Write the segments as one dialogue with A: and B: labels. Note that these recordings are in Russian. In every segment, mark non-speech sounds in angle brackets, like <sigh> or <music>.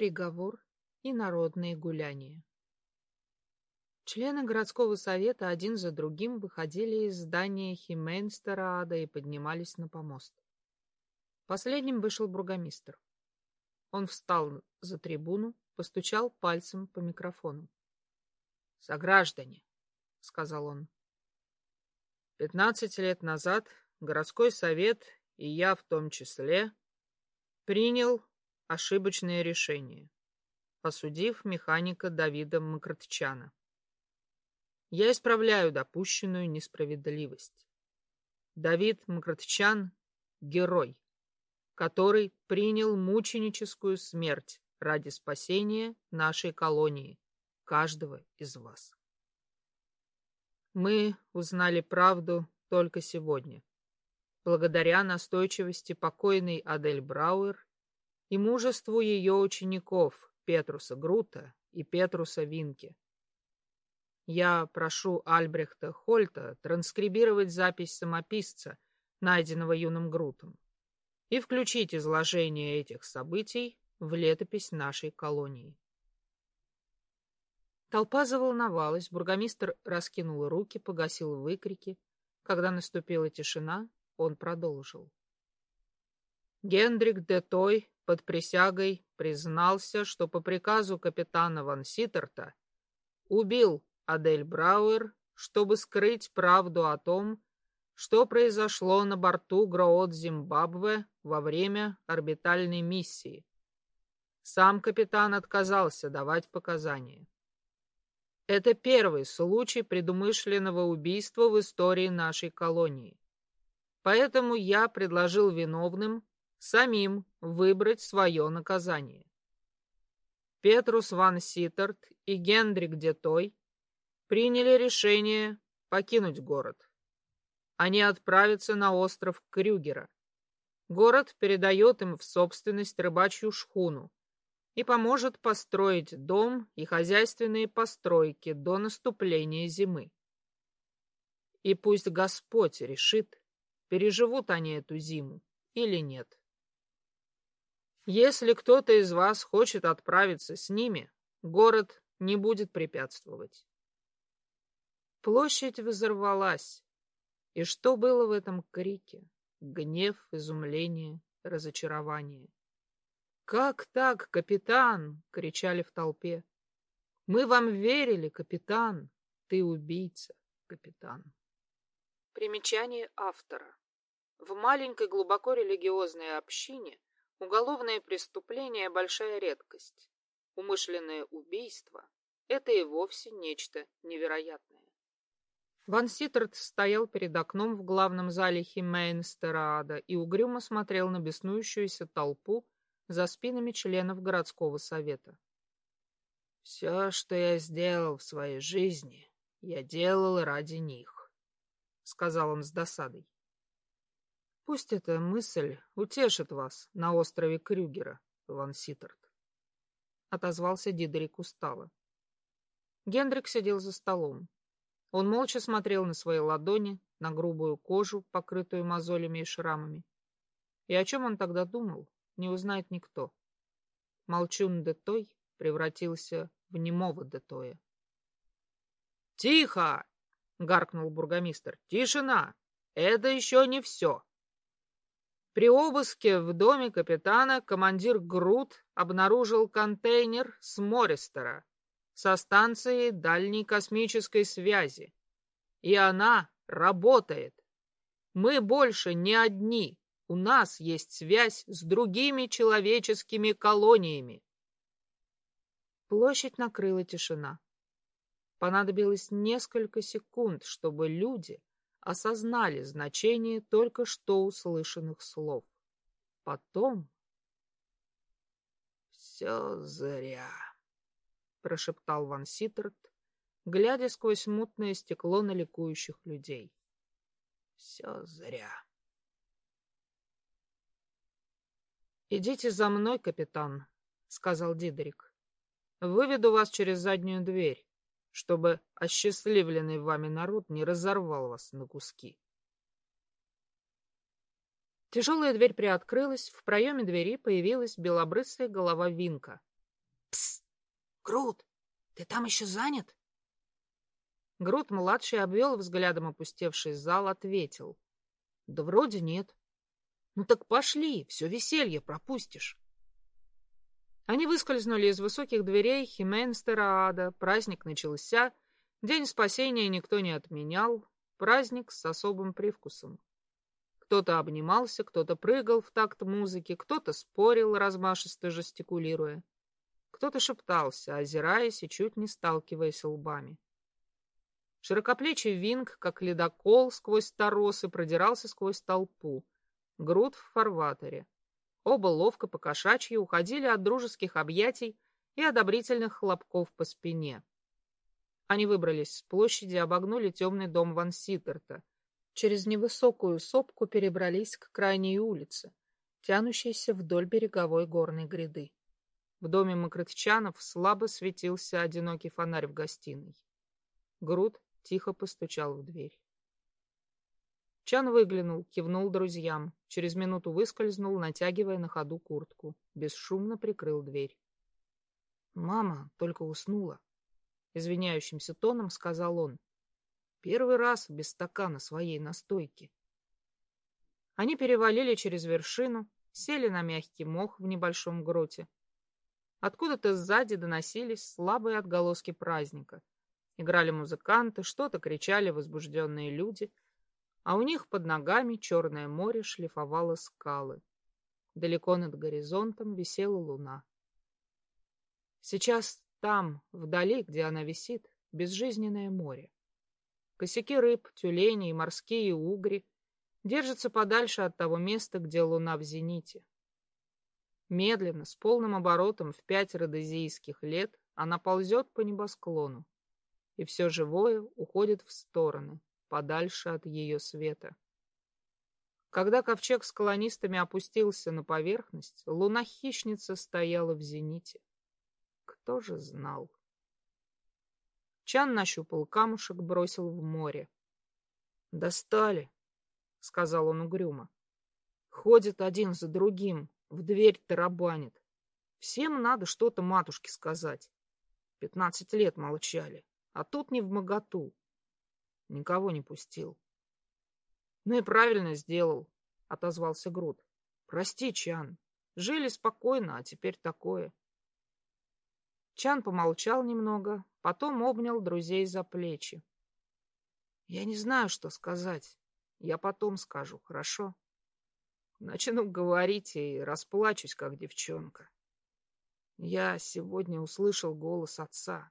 A: приговор и народные гуляния. Члены городского совета один за другим выходили из здания Хименстерада и поднимались на помост. Последним вышел бургомистр. Он встал за трибуну, постучал пальцем по микрофону. — Сограждане, — сказал он, — пятнадцать лет назад городской совет, и я в том числе, принял ошибочное решение, осудив механика Давида Макротчана. Я исправляю допущенную несправедливость. Давид Макротчан — герой, который принял мученическую смерть ради спасения нашей колонии, каждого из вас. Мы узнали правду только сегодня, благодаря настойчивости покойной Адель Брауэр и мужеству ее учеников Петруса Грута и Петруса Винке. Я прошу Альбрехта Хольта транскрибировать запись самописца, найденного юным Грутом, и включить изложение этих событий в летопись нашей колонии. Толпа заволновалась, бургомистр раскинул руки, погасил выкрики. Когда наступила тишина, он продолжил. Гендрик де Той под присягой признался, что по приказу капитана Ван Ситтерта убил Адель Брауэр, чтобы скрыть правду о том, что произошло на борту Гроот Зимбабве во время орбитальной миссии. Сам капитан отказался давать показания. Это первый случай предумышленного убийства в истории нашей колонии. Поэтому я предложил виновным самим выбрать свое наказание. Петрус ван Ситтерт и Гендрик Детой приняли решение покинуть город. Они отправятся на остров Крюгера. Город передает им в собственность рыбачью шхуну и поможет построить дом и хозяйственные постройки до наступления зимы. И пусть Господь решит, переживут они эту зиму или нет. Если кто-то из вас хочет отправиться с ними, город не будет препятствовать. Площадь взорвалась. И что было в этом крике? Гнев, изумление, разочарование. «Как так, капитан?» — кричали в толпе. «Мы вам верили, капитан! Ты убийца, капитан!» Примечание автора. В маленькой глубоко религиозной общине Уголовное преступление – большая редкость. Умышленное убийство – это и вовсе нечто невероятное. Ван Ситтерт стоял перед окном в главном зале Химейнстераада и угрюмо смотрел на беснующуюся толпу за спинами членов городского совета. «Все, что я сделал в своей жизни, я делал ради них», — сказал он с досадой. Пусть эта мысль утешит вас на острове Крюгера, Ван Ситтерт. Отозвался Дидерик устало. Гендрик сидел за столом. Он молча смотрел на свои ладони, на грубую кожу, покрытую мозолями и шрамами. И о чем он тогда думал, не узнает никто. Молчун Детой превратился в немого Детоя. «Тихо!» — гаркнул бургомистр. «Тишина! Это еще не все!» При обыске в доме капитана командир Грут обнаружил контейнер с Мористера со станции дальней космической связи. И она работает. Мы больше не одни. У нас есть связь с другими человеческими колониями. Площадь накрыла тишина. Понадобилось несколько секунд, чтобы люди осознали значение только что услышанных слов. Потом... «Все зря», — прошептал Ван Ситтерт, глядя сквозь мутное стекло на ликующих людей. «Все зря». «Идите за мной, капитан», — сказал Дидерик. «Выведу вас через заднюю дверь чтобы осчастливленный вами народ не разорвал вас на куски. Тяжелая дверь приоткрылась, в проеме двери появилась белобрысая голова Винка. Пс! Грут, ты там еще занят? Грут-младший обвел взглядом опустевший зал, ответил. Да вроде нет. Ну так пошли, все веселье пропустишь. Они выскользнули из высоких дверей Хименстера Ада. Праздник начался. День спасения никто не отменял. Праздник с особым привкусом. Кто-то обнимался, кто-то прыгал в такт музыки, кто-то спорил, размашисто жестикулируя. Кто-то шептался, озираясь и чуть не сталкиваясь лбами. Широкоплечий винг, как ледокол сквозь торосы, продирался сквозь толпу. Груд в фарватере. Оба ловко по кошачьи уходили от дружеских объятий и одобрительных хлопков по спине. Они выбрались с площади, обогнули темный дом Ван Ситтерта. Через невысокую сопку перебрались к крайней улице, тянущейся вдоль береговой горной гряды. В доме Макрытчанов слабо светился одинокий фонарь в гостиной. Груд тихо постучал в дверь. Чан выглянул, кивнул друзьям. Через минуту выскользнул, натягивая на ходу куртку. Бесшумно прикрыл дверь. «Мама только уснула», — извиняющимся тоном сказал он. «Первый раз без стакана своей настойки». Они перевалили через вершину, сели на мягкий мох в небольшом гроте. Откуда-то сзади доносились слабые отголоски праздника. Играли музыканты, что-то кричали возбужденные люди — а у них под ногами черное море шлифовало скалы. Далеко над горизонтом висела луна. Сейчас там, вдали, где она висит, безжизненное море. Косяки рыб, тюлени и морские угри держатся подальше от того места, где луна в зените. Медленно, с полным оборотом в пять родозийских лет, она ползет по небосклону, и все живое уходит в стороны, подальше от ее света. Когда ковчег с колонистами опустился на поверхность, луна-хищница стояла в зените. Кто же знал? Чан нащупал камушек, бросил в море. «Достали», — сказал он угрюмо. «Ходит один за другим, в дверь тарабанит. Всем надо что-то матушке сказать. Пятнадцать лет молчали, а тут не в моготу. Никого не пустил. Ну и правильно сделал, отозвался Грут. Прости, Чан. Жили спокойно, а теперь такое. Чан помолчал немного, потом обнял друзей за плечи. Я не знаю, что сказать. Я потом скажу, хорошо? Начну говорить и расплачусь, как девчонка. Я сегодня услышал голос отца.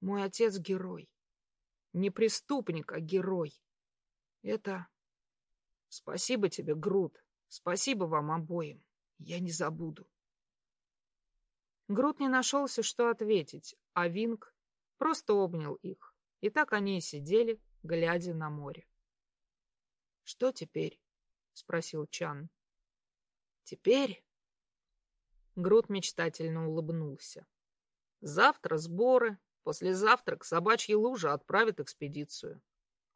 A: Мой отец — герой. Не преступник, а герой. Это... Спасибо тебе, Грут. Спасибо вам обоим. Я не забуду. Грут не нашелся, что ответить, а Винг просто обнял их. И так они и сидели, глядя на море. — Что теперь? — спросил Чан. — Теперь... Грут мечтательно улыбнулся. — Завтра сборы, Послезавтра к собачьей луже отправят экспедицию.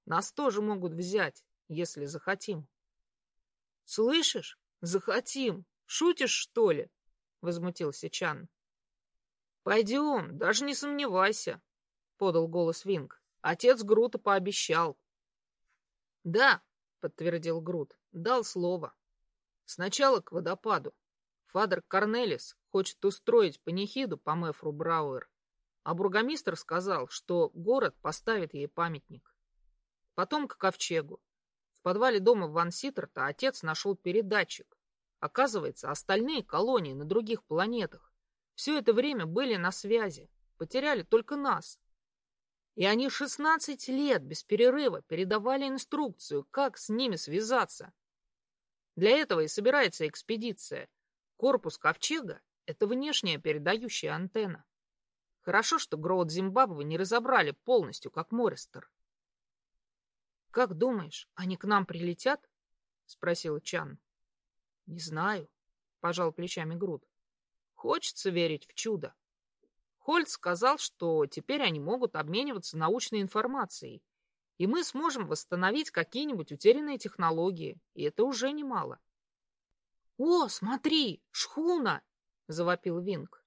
A: Нас тоже могут взять, если захотим. — Слышишь? Захотим. Шутишь, что ли? — возмутился Чан. — Пойдем, даже не сомневайся, — подал голос Винг. Отец Грута пообещал. — Да, — подтвердил Грут, — дал слово. Сначала к водопаду. Фадер Корнелис хочет устроить панихиду по Мефру Брауэр. А бургомистр сказал, что город поставит ей памятник. Потом к ковчегу. В подвале дома Ван Ситтерта отец нашел передатчик. Оказывается, остальные колонии на других планетах все это время были на связи, потеряли только нас. И они 16 лет без перерыва передавали инструкцию, как с ними связаться. Для этого и собирается экспедиция. Корпус ковчега — это внешняя передающая антенна. Хорошо, что Гроуд Зимбабве не разобрали полностью, как Мористер. «Как думаешь, они к нам прилетят?» — спросил Чан. «Не знаю», — пожал плечами Груд. «Хочется верить в чудо. Хольц сказал, что теперь они могут обмениваться научной информацией, и мы сможем восстановить какие-нибудь утерянные технологии, и это уже немало». «О, смотри, шхуна!» — завопил Винг.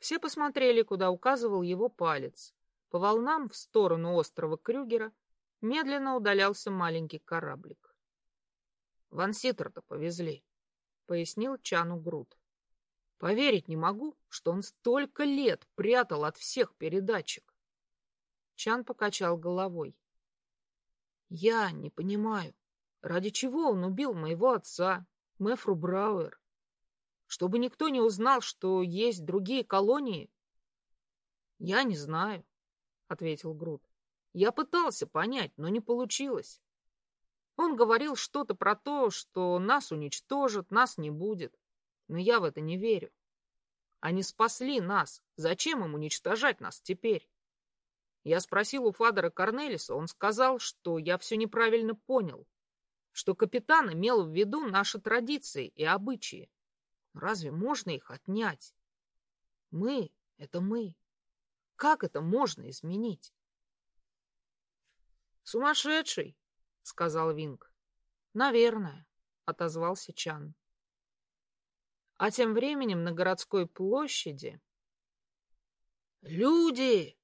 A: Все посмотрели, куда указывал его палец. По волнам в сторону острова Крюгера медленно удалялся маленький кораблик. Ван Ситтерта повезли, пояснил Чану Грут. Поверить не могу, что он столько лет прятал от всех передатчик. Чан покачал головой. Я не понимаю, ради чего он убил моего отца, Мэфру Брауэр? Чтобы никто не узнал, что есть другие колонии? Я не знаю, ответил Грут. Я пытался понять, но не получилось. Он говорил что-то про то, что нас уничтожат, нас не будет. Но я в это не верю. Они спасли нас. Зачем им уничтожать нас теперь? Я спросил у Фадера Корнелиса, он сказал, что я все неправильно понял, что капитан имел в виду наши традиции и обычаи. Разве можно их отнять? Мы — это мы. Как это можно изменить? Сумасшедший, сказал Винг. Наверное, отозвался Чан. А тем временем на городской площади люди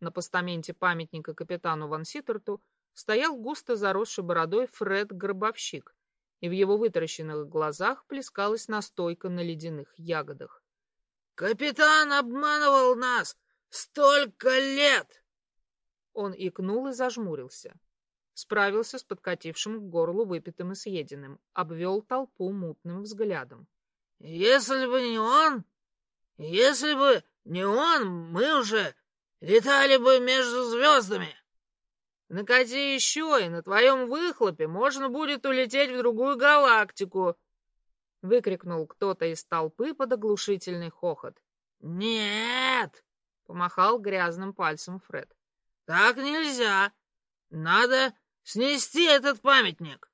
A: на постаменте памятника капитану Ван Ситтерту стоял густо заросший бородой Фред-гробовщик, и в его вытаращенных глазах плескалась настойка на ледяных ягодах. «Капитан обманывал нас столько лет!» Он икнул и зажмурился. Справился с подкатившим к горлу выпитым и съеденным, обвел толпу мутным взглядом. «Если бы не он, если бы не он, мы уже летали бы между звездами!» Накати еще, и на твоем выхлопе можно будет улететь в другую галактику!» — выкрикнул кто-то из толпы под оглушительный хохот. «Нет!» — помахал грязным пальцем Фред. «Так нельзя! Надо снести этот памятник!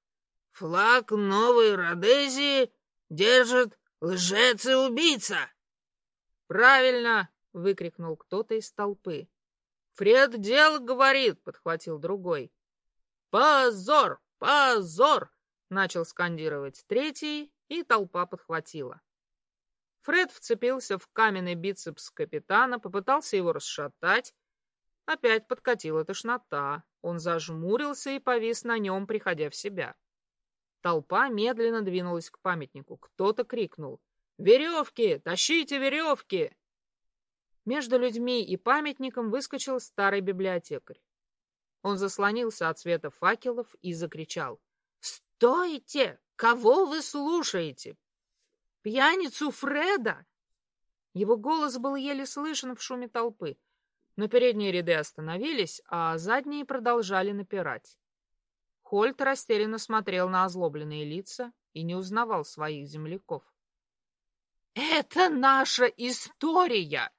A: Флаг Новой Родезии держит лжец и убийца!» «Правильно!» — выкрикнул кто-то из толпы. Фред дело говорит, подхватил другой. Позор! Позор! Начал скандировать третий, и толпа подхватила. Фред вцепился в каменный бицепс капитана, попытался его расшатать. Опять подкатила тошнота. Он зажмурился и повис на нем, приходя в себя. Толпа медленно двинулась к памятнику. Кто-то крикнул. «Веревки! Тащите веревки!» Между людьми и памятником выскочил старый библиотекарь. Он заслонился от света факелов и закричал. «Стойте! Кого вы слушаете? Пьяницу Фреда!» Его голос был еле слышен в шуме толпы, но передние ряды остановились, а задние продолжали напирать. Хольт растерянно смотрел на озлобленные лица и не узнавал своих земляков. «Это наша история!»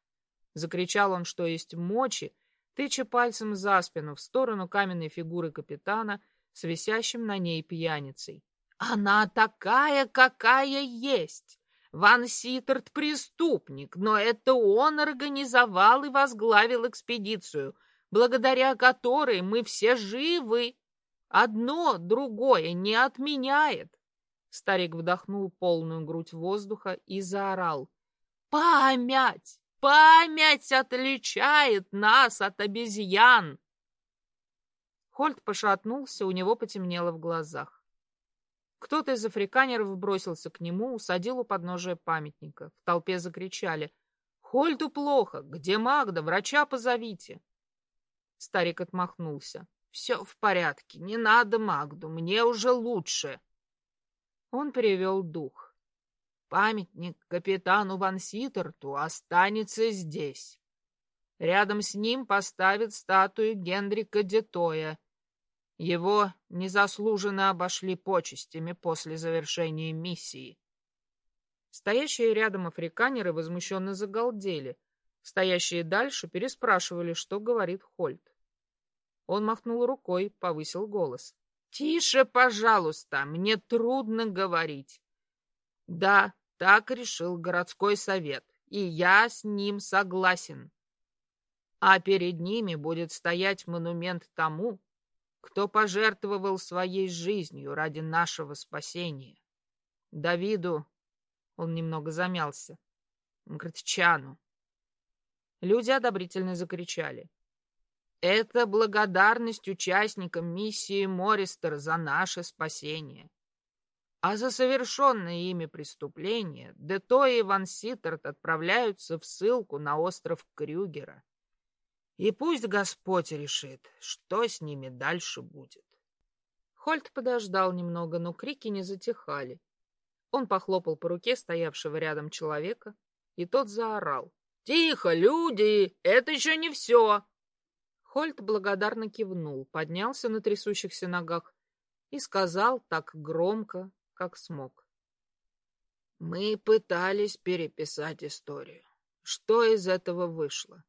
A: Закричал он, что есть мочи, тыча пальцем за спину в сторону каменной фигуры капитана с висящим на ней пьяницей. «Она такая, какая есть! Ван Ситтерт преступник, но это он организовал и возглавил экспедицию, благодаря которой мы все живы. Одно другое не отменяет!» Старик вдохнул полную грудь воздуха и заорал. «Память! Память отличает нас от обезьян!» Хольт пошатнулся, у него потемнело в глазах. Кто-то из африканеров бросился к нему, усадил у подножия памятника. В толпе закричали. «Хольту плохо! Где Магда? Врача позовите!» Старик отмахнулся. «Все в порядке, не надо Магду, мне уже лучше!» Он перевел дух. Памятник капитану Ван Ситерту останется здесь. Рядом с ним поставят статую Генрика Детоя. Его незаслуженно обошли почестями после завершения миссии. Стоящие рядом африканеры возмущенно загалдели. Стоящие дальше переспрашивали, что говорит Хольт. Он махнул рукой, повысил голос. «Тише, пожалуйста, мне трудно говорить. Да, так решил городской совет, и я с ним согласен. А перед ними будет стоять монумент тому, кто пожертвовал своей жизнью ради нашего спасения. Давиду, он немного замялся, Гротчану. Люди одобрительно закричали. Это благодарность участникам миссии Мористер за наше спасение. А за совершенное ими преступление Дето и Ван Ситтерт отправляются в ссылку на остров Крюгера. И пусть Господь решит, что с ними дальше будет. Хольт подождал немного, но крики не затихали. Он похлопал по руке стоявшего рядом человека, и тот заорал. «Тихо, люди! Это еще не все!» Хольт благодарно кивнул, поднялся на трясущихся ногах и сказал так громко, как смог. Мы пытались переписать историю. Что из этого вышло?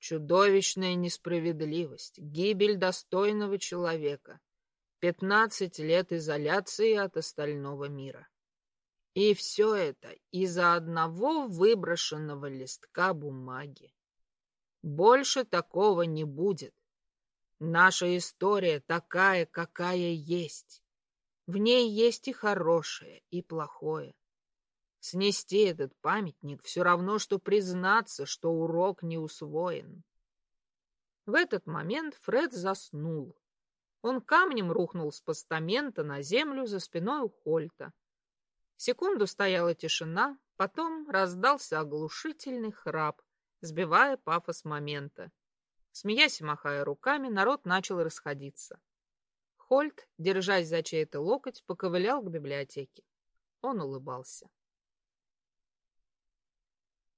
A: Чудовищная несправедливость, гибель достойного человека, пятнадцать лет изоляции от остального мира. И все это из-за одного выброшенного листка бумаги. Больше такого не будет. Наша история такая, какая есть. В ней есть и хорошее, и плохое. Снести этот памятник все равно, что признаться, что урок не усвоен. В этот момент Фред заснул. Он камнем рухнул с постамента на землю за спиной у Хольта. Секунду стояла тишина, потом раздался оглушительный храп, сбивая пафос момента. Смеясь и махая руками, народ начал расходиться. Хольт, держась за чей-то локоть, поковылял к библиотеке. Он улыбался.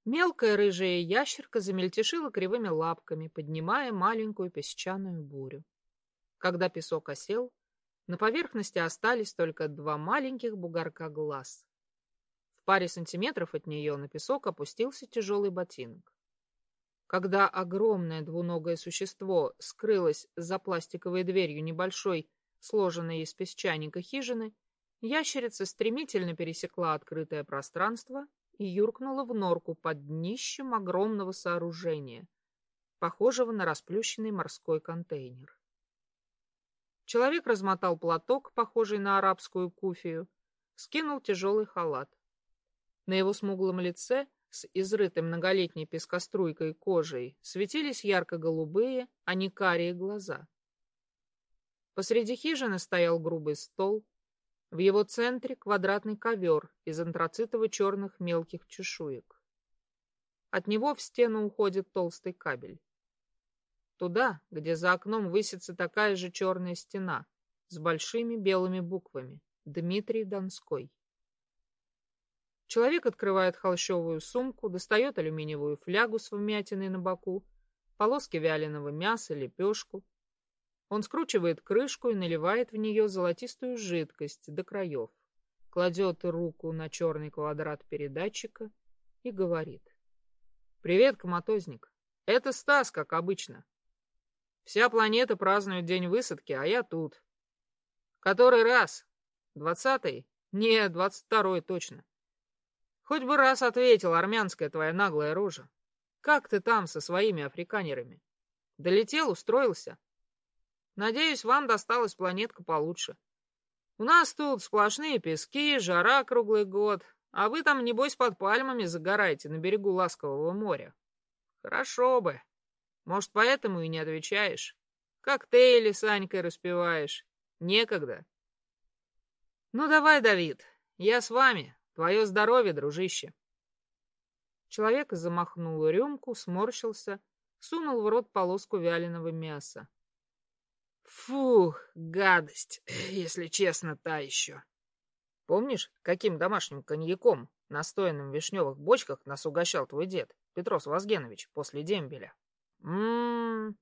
A: Мелкая рыжая ящерка замельтешила кривыми лапками, поднимая маленькую песчаную бурю. Когда песок осел, на поверхности остались только два маленьких бугорка глаз. В паре сантиметров от нее на песок опустился тяжелый ботинок. Когда огромное двуногое существо скрылось за пластиковой дверью небольшой сложенной из песчаника хижины, ящерица стремительно пересекла открытое пространство и юркнула в норку под днищем огромного сооружения, похожего на расплющенный морской контейнер. Человек размотал платок, похожий на арабскую куфию, скинул тяжелый халат. На его смуглом лице с изрытой многолетней пескоструйкой кожей светились ярко-голубые, а не карие глаза. Посреди хижины стоял грубый стол. В его центре квадратный ковер из антрацитово-черных мелких чешуек. От него в стену уходит толстый кабель. Туда, где за окном высится такая же черная стена с большими белыми буквами «Дмитрий Донской». Человек открывает холщовую сумку, достает алюминиевую флягу с вмятиной на боку, полоски вяленого мяса, лепешку, он скручивает крышку и наливает в нее золотистую жидкость до краев, кладет руку на черный квадрат передатчика и говорит. «Привет, коматозник. Это Стас, как обычно. Вся планета празднует день высадки, а я тут. Который раз? Двадцатый? Не, двадцать второй точно. Хоть бы раз ответил армянская твоя наглая рожа. Как ты там со своими африканерами? Долетел, устроился?» Надеюсь, вам досталась планетка получше. У нас тут сплошные пески, жара круглый год, а вы там, небось, под пальмами загораете на берегу ласкового моря. Хорошо бы. Может, поэтому и не отвечаешь? Коктейли с Анькой распиваешь. Некогда. Ну, давай, Давид, я с вами. Твое здоровье, дружище. Человек замахнул рюмку, сморщился, сунул в рот полоску вяленого мяса. Фух, гадость, <laughs> если честно, та еще. Помнишь, каким домашним коньяком, настоянным в вишневых бочках, нас угощал твой дед, Петрос Вазгенович, после дембеля? Ммм,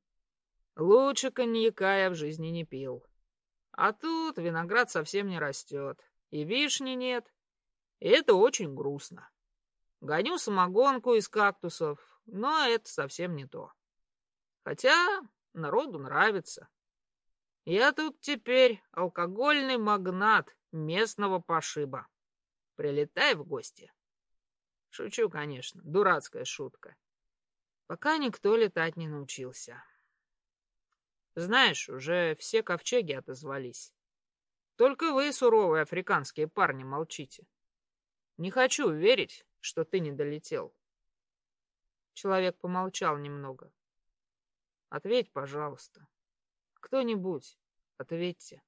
A: лучше коньяка я в жизни не пил. А тут виноград совсем не растет, и вишни нет, и это очень грустно. Гоню самогонку из кактусов, но это совсем не то. Хотя народу нравится. Я тут теперь алкогольный магнат местного пошиба. Прилетай в гости. Шучу, конечно, дурацкая шутка. Пока никто летать не научился. Знаешь, уже все ковчеги отозвались. Только вы, суровые африканские парни, молчите. Не хочу верить, что ты не долетел. Человек помолчал немного. Ответь, пожалуйста. Кто-нибудь, ответьте.